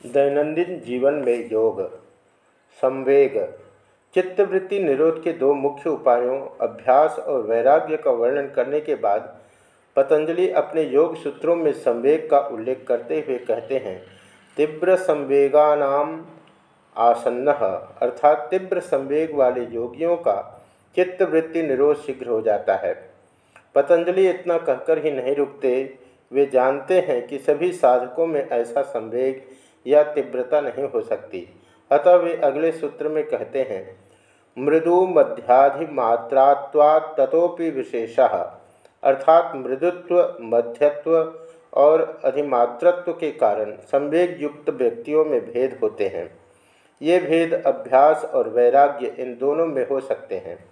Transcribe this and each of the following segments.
दैनंदिन जीवन में योग, संवेग, चित्तवृत्ति निरोध के दो मुख्य उपायों, अभ्यास और वैराग्य का वर्णन करने के बाद पतंजलि अपने योग सूत्रों में संवेग का उल्लेख करते हुए कहते हैं, तीव्र संवेगानाम आसन्न, अर्थात तीव्र संवेग वाले योगियों का चित्तवृत्ति निरोध शीघ्र हो जाता है। पतंजलि इतना कहकर ही नहीं रुकते। वे जानते हैं कि सभी साधकों में ऐसा संवेग या तीव्रता नहीं हो सकती। अतः वे अगले सूत्र में कहते हैं, मृदु मध्याधिमात्रात्वात् तथोपि विशेष। अर्थात मृदुत्व, मध्यत्व और अधिमात्रत्व के कारण संवेग युक्त व्यक्तियों में भेद होते हैं। ये भेद अभ्यास और वैराग्य इन दोनों में हो सकते हैं।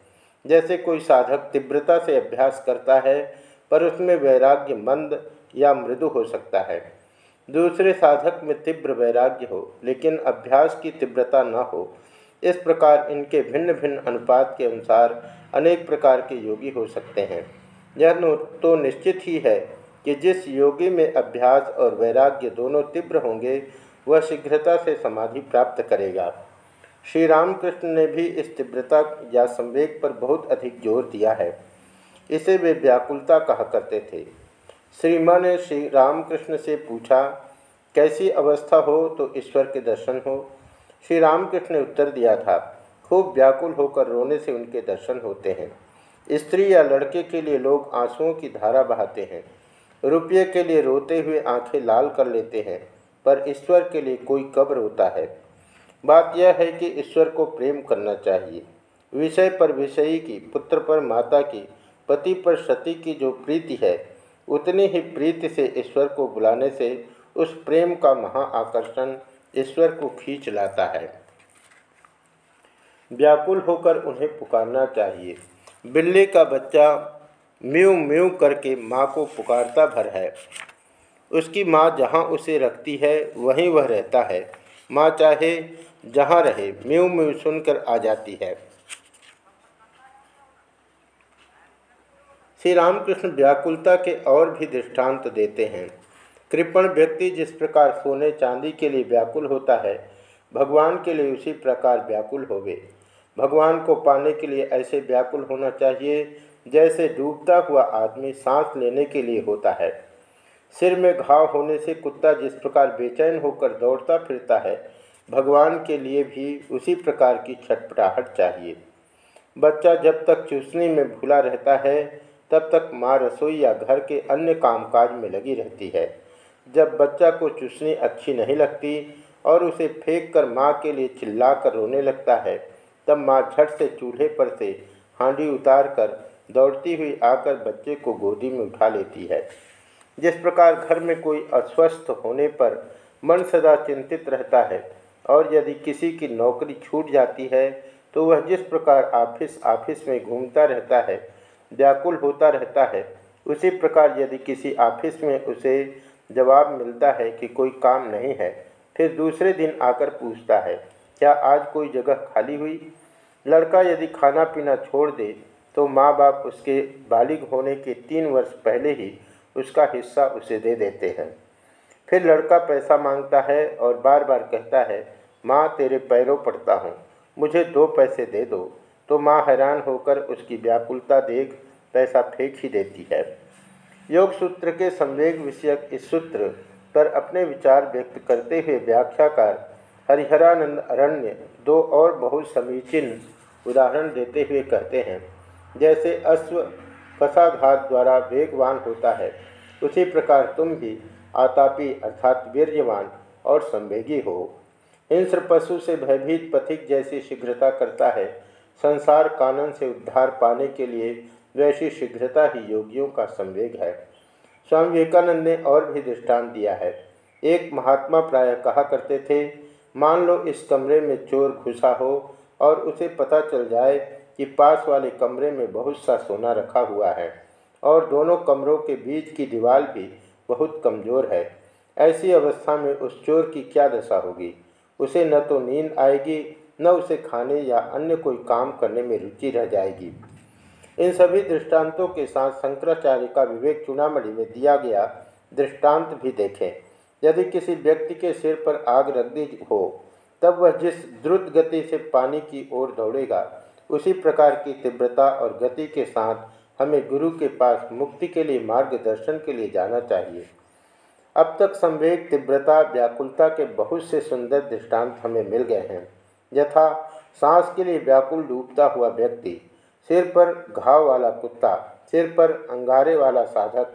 जैसे कोई साधक तीव्रता से अभ्यास करता है, पर उसमें वैराग्य मंद या मृदु हो सकता है। दूसरे साधक में तीव्र वैराग्य हो, लेकिन अभ्यास की तीव्रता न हो, इस प्रकार इनके भिन्न भिन्न अनुपात के अनुसार अनेक प्रकार के योगी हो सकते हैं। यह तो निश्चित ही है कि जिस योगी में अभ्यास और वैराग्य दोनों तीव्र होंगे, वह शीघ्रता से समाधि प्राप्त करेगा। श्री रामकृष्ण ने भी इस तीव्रता या संवेग पर बहुत अधिक ज़ोर दिया है। इसे वे व्याकुलता कहा करते थे। श्री माँ ने श्री रामकृष्ण से पूछा, कैसी अवस्था हो तो ईश्वर के दर्शन हो? श्री रामकृष्ण ने उत्तर दिया था, खूब व्याकुल होकर रोने से उनके दर्शन होते हैं। स्त्री या लड़के के लिए लोग आंसुओं की धारा बहाते हैं, रुपये के लिए रोते हुए आँखें लाल कर लेते हैं, पर ईश्वर के लिए कोई कब रोता है। बात यह है कि ईश्वर को प्रेम करना चाहिए। विषय पर विषयी की, पुत्र पर माता की, पति पर सती की जो प्रीति है उतनी ही प्रीति से ईश्वर को बुलाने से उस प्रेम का महाआकर्षण ईश्वर को खींच लाता है। व्याकुल होकर उन्हें पुकारना चाहिए। बिल्ली का बच्चा म्यू म्यू करके माँ को पुकारता भर है। उसकी माँ जहाँ उसे रखती है, वहीं वह रहता है। माँ चाहे जहाँ रहे, म्यू म्यू सुनकर आ जाती है। श्री रामकृष्ण व्याकुलता के और भी दृष्टांत देते हैं। कृपण व्यक्ति जिस प्रकार सोने चांदी के लिए व्याकुल होता है, भगवान के लिए उसी प्रकार व्याकुल होवे। भगवान को पाने के लिए ऐसे व्याकुल होना चाहिए, जैसे डूबता हुआ आदमी सांस लेने के लिए होता है। सिर में घाव होने से कुत्ता जिस प्रकार बेचैन होकर दौड़ता फिरता है, भगवान के लिए भी उसी प्रकार की छटपटाहट चाहिए। बच्चा जब तक चूसने में भूला रहता है तब तक माँ रसोई या घर के अन्य कामकाज में लगी रहती है। जब बच्चा को चूसनी अच्छी नहीं लगती और उसे फेंक कर माँ के लिए चिल्ला कर रोने लगता है, तब माँ झट से चूल्हे पर से हांडी उतार कर दौड़ती हुई आकर बच्चे को गोदी में उठा लेती है। जिस प्रकार घर में कोई अस्वस्थ होने पर मन सदा चिंतित रहता है और यदि किसी की नौकरी छूट जाती है तो वह जिस प्रकार ऑफ़िस ऑफ़िस में घूमता रहता है व्याकुल होता रहता है। उसी प्रकार यदि किसी ऑफ़िस में उसे जवाब मिलता है कि कोई काम नहीं है, फिर दूसरे दिन आकर पूछता है, क्या आज कोई जगह खाली हुई? लड़का यदि खाना पीना छोड़ दे तो माँ बाप उसके बालिग होने के तीन वर्ष पहले ही उसका हिस्सा उसे दे देते हैं। फिर लड़का पैसा माँगता है और बार बार कहता है, माँ, तेरे पैरों पड़ता हूँ, मुझे दो पैसे दे दो। तो माँ हैरान होकर उसकी व्याकुलता देख पैसा फेंक ही देती है। योग सूत्र के संवेग विषयक इस सूत्र पर अपने विचार व्यक्त करते हुए व्याख्याकार हरिहरानंद अरण्य दो और बहुत समीचीन उदाहरण देते हुए कहते हैं। जैसे अश्व फसाघात द्वारा वेगवान होता है, उसी प्रकार तुम भी आतापी अर्थात वीर्यवान और संवेगी हो। हिंस्र पशु से भयभीत पथिक जैसी शीघ्रता करता है संसार कानन से उद्धार पाने के लिए वैसी शीघ्रता ही योगियों का संवेग है। स्वामी विवेकानंद ने और भी दृष्टांत दिया है। एक महात्मा प्राय कहा करते थे, मान लो इस कमरे में चोर घुसा हो और उसे पता चल जाए कि पास वाले कमरे में बहुत सा सोना रखा हुआ है और दोनों कमरों के बीच की दीवार भी बहुत कमज़ोर है। ऐसी अवस्था में उस चोर की क्या दशा होगी? उसे न तो नींद आएगी न उसे खाने या अन्य कोई काम करने में रुचि रह जाएगी। इन सभी दृष्टांतों के साथ शंकराचार्य का विवेक चुनामणि में दिया गया दृष्टांत भी देखें। यदि किसी व्यक्ति के सिर पर आग रख दी हो, तब वह जिस द्रुत गति से पानी की ओर दौड़ेगा, उसी प्रकार की तीव्रता और गति के साथ हमें गुरु के पास मुक्ति के लिए मार्गदर्शन के लिए जाना चाहिए। अब तक संवेग, तीव्रता, व्याकुलता के बहुत से सुंदर दृष्टांत हमें मिल गए हैं। यथा सांस के लिए व्याकुल डूबता हुआ व्यक्ति, सिर पर घाव वाला कुत्ता, सिर पर अंगारे वाला साधक,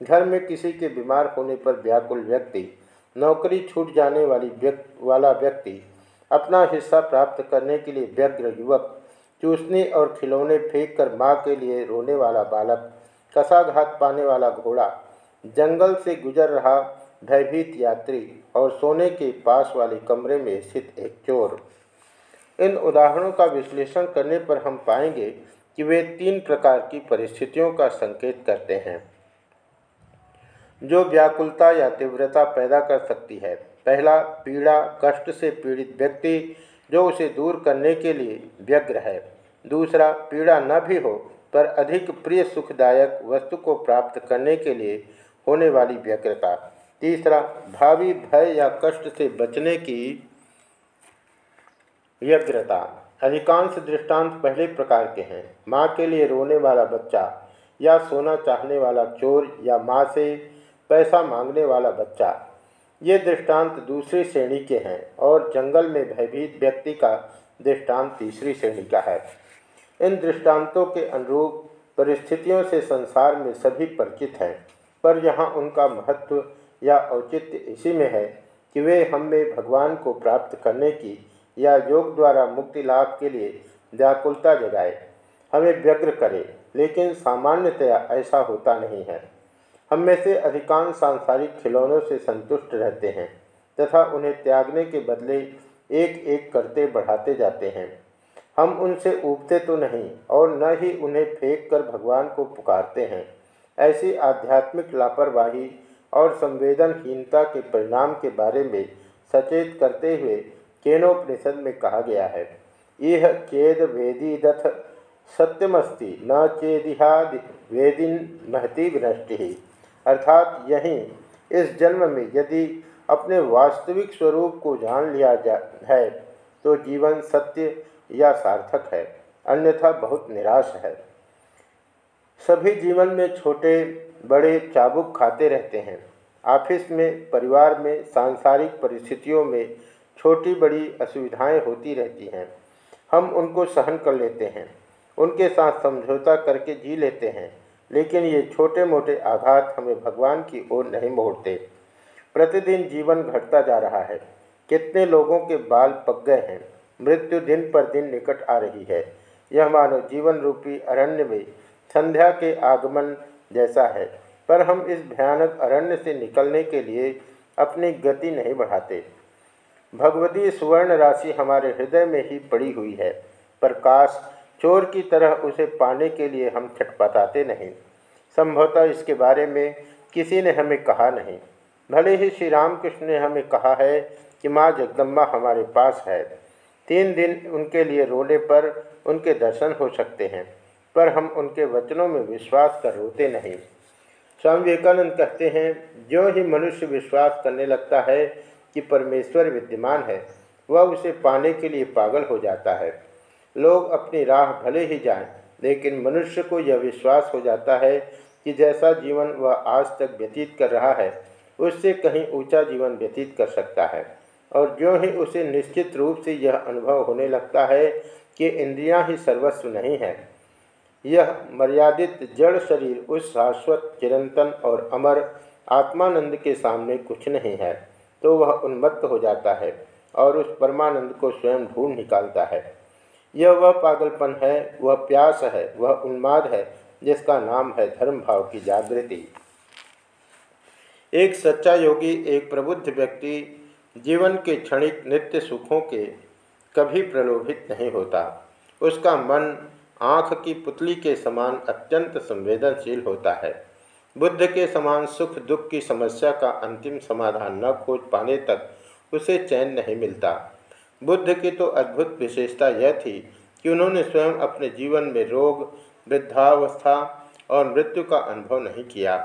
घर में किसी के बीमार होने पर व्याकुल व्यक्ति, नौकरी छूट जाने वाली व्यक्ति वाला व्यक्ति, अपना हिस्सा प्राप्त करने के लिए व्यग्र युवक, चूसने और खिलौने फेंक कर माँ के लिए रोने वाला बालक, कसाघात पाने वाला घोड़ा, जंगल से गुजर रहा भयभीत यात्री और सोने के पास वाले कमरे में स्थित एक चोर। इन उदाहरणों का विश्लेषण करने पर हम पाएँगे कि वे तीन प्रकार की परिस्थितियों का संकेत करते हैं, जो व्याकुलता या तीव्रता पैदा कर सकती है। पहला, पीड़ा, कष्ट से पीड़ित व्यक्ति, जो उसे दूर करने के लिए व्यग्र है। दूसरा, पीड़ा न भी हो, पर अधिक प्रिय सुखदायक वस्तु को प्राप्त करने के लिए होने वाली व्यग्रता। तीसरा, भावी भय या कष्ट से बचने की व्यग्रता। अधिकांश दृष्टांत पहले प्रकार के हैं। माँ के लिए रोने वाला बच्चा या सोना चाहने वाला चोर या माँ से पैसा मांगने वाला बच्चा। ये दृष्टांत दूसरी श्रेणी के हैं और जंगल में भयभीत व्यक्ति का दृष्टांत तीसरी श्रेणी का है। इन दृष्टांतों के अनुरूप परिस्थितियों से संसार में सभी परिचित हैं, पर यहाँ उनका महत्व या औचित्य इसी में है कि वे हम भगवान को प्राप्त करने की या योग द्वारा मुक्ति लाभ के लिए व्याकुलता जगाए। हमें व्यग्र करे, लेकिन सामान्यतया ऐसा होता नहीं है। हम में से अधिकांश सांसारिक खिलौनों से संतुष्ट रहते हैं, तथा उन्हें त्यागने के बदले एक एक करते बढ़ाते जाते हैं। हम उनसे उबते तो नहीं, और न ही उन्हें फेंक कर भगवान को पुकारते हैं। ऐसी आध्यात्मिक लापरवाही और संवेदनहीनता के परिणाम के बारे में सचेत करते हुए केनोपनिषद में कहा गया है यह चेद वेदी दथ सत्यमस्ति, न चेदिहा वेदिन महती विनष्टि। अर्थात यहीं इस जन्म में यदि अपने वास्तविक स्वरूप को जान लिया जा, है तो जीवन सत्य या सार्थक है, अन्यथा बहुत निराश है। सभी जीवन में छोटे, बड़े चाबुक खाते रहते हैं। ऑफ़िस में, परिवार में, सांसारिक परिस्थितियों में छोटी बड़ी असुविधाएँ होती रहती हैं। हम उनको सहन कर लेते हैं। उनके साथ समझौता करके जी लेते हैं। लेकिन ये छोटे मोटे आघात हमें भगवान की ओर नहीं मोड़ते। प्रतिदिन जीवन घटता जा रहा है। कितने लोगों के बाल पक गए हैं। मृत्यु दिन पर दिन निकट आ रही है। यह मानो जीवन रूपी अरण्य में संध्या के आगमन जैसा है। पर हम इस भयानक अरण्य से निकलने के लिए अपनी गति नहीं बढ़ाते। भगवती सुवर्ण राशि हमारे हृदय में ही पड़ी हुई है, पर काश चोर की तरह उसे पाने के लिए हम छटपटाते नहीं। संभवतः इसके बारे में किसी ने हमें कहा नहीं। भले ही श्री रामकृष्ण ने हमें कहा है कि माँ जगदम्बा हमारे पास है। तीन दिन उनके लिए रोने पर उनके दर्शन हो सकते हैं, पर हम उनके वचनों में विश्वास कर रोते नहीं। स्वामी विवेकानंद कहते हैं जो ही मनुष्य विश्वास करने लगता है कि परमेश्वर विद्यमान है वह उसे पाने के लिए पागल हो जाता है। लोग अपनी राह भले ही जाएँ, लेकिन मनुष्य को यह विश्वास हो जाता है कि जैसा जीवन वह आज तक व्यतीत कर रहा है उससे कहीं ऊँचा जीवन व्यतीत कर सकता है। और जो ही उसे निश्चित रूप से यह अनुभव होने लगता है कि इंद्रियाँ ही सर्वस्व नहीं है यह मर्यादित जड़ शरीर उस शाश्वत चिरंतन और अमर आत्मानंद के सामने कुछ नहीं है। तो वह उन्मत्त हो जाता है और उस परमानंद को स्वयं ढूंढ निकालता है। यह वह पागलपन है, वह प्यास है, वह उन्माद है, जिसका नाम है धर्म भाव की जागृति। एक सच्चा योगी, एक प्रबुद्ध व्यक्ति जीवन के क्षणिक नित्य सुखों के कभी प्रलोभित नहीं होता। उसका मन आँख की पुतली के समान अत्यंत संवेदनशील होता है। बुद्ध के समान सुख दुख की समस्या का अंतिम समाधान न खोज पाने तक उसे चैन नहीं मिलता। बुद्ध की तो अद्भुत विशेषता यह थी कि उन्होंने स्वयं अपने जीवन में रोग, वृद्धावस्था और मृत्यु का अनुभव नहीं किया।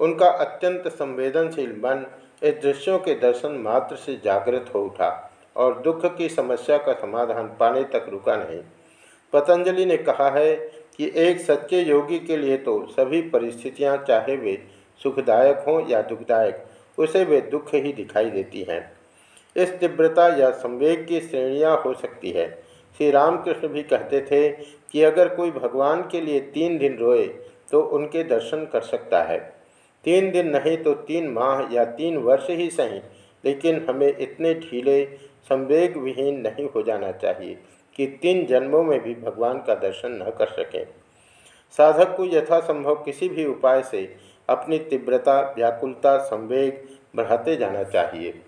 उनका अत्यंत संवेदनशील मन इस दृश्यों के दर्शन मात्र से जागृत हो उठा और दुख की समस्या का समाधान पाने तक रुका नहीं। पतंजलि ने कहा है कि एक सच्चे योगी के लिए तो सभी परिस्थितियाँ चाहे वे सुखदायक हों या दुखदायक, उसे वे दुख ही दिखाई देती हैं। इस तीव्रता या संवेग की श्रेणियाँ हो सकती है। श्री रामकृष्ण भी कहते थे कि अगर कोई भगवान के लिए तीन दिन रोए तो उनके दर्शन कर सकता है। तीन दिन नहीं तो तीन माह या तीन वर्ष ही सही, लेकिन हमें इतने ढीले संवेग विहीन नहीं हो जाना चाहिए। कि तीन जन्मों में भी भगवान का दर्शन न कर सकें। साधक को यथासंभव किसी भी उपाय से अपनी तीव्रता, व्याकुलता, संवेग बढ़ाते जाना चाहिए।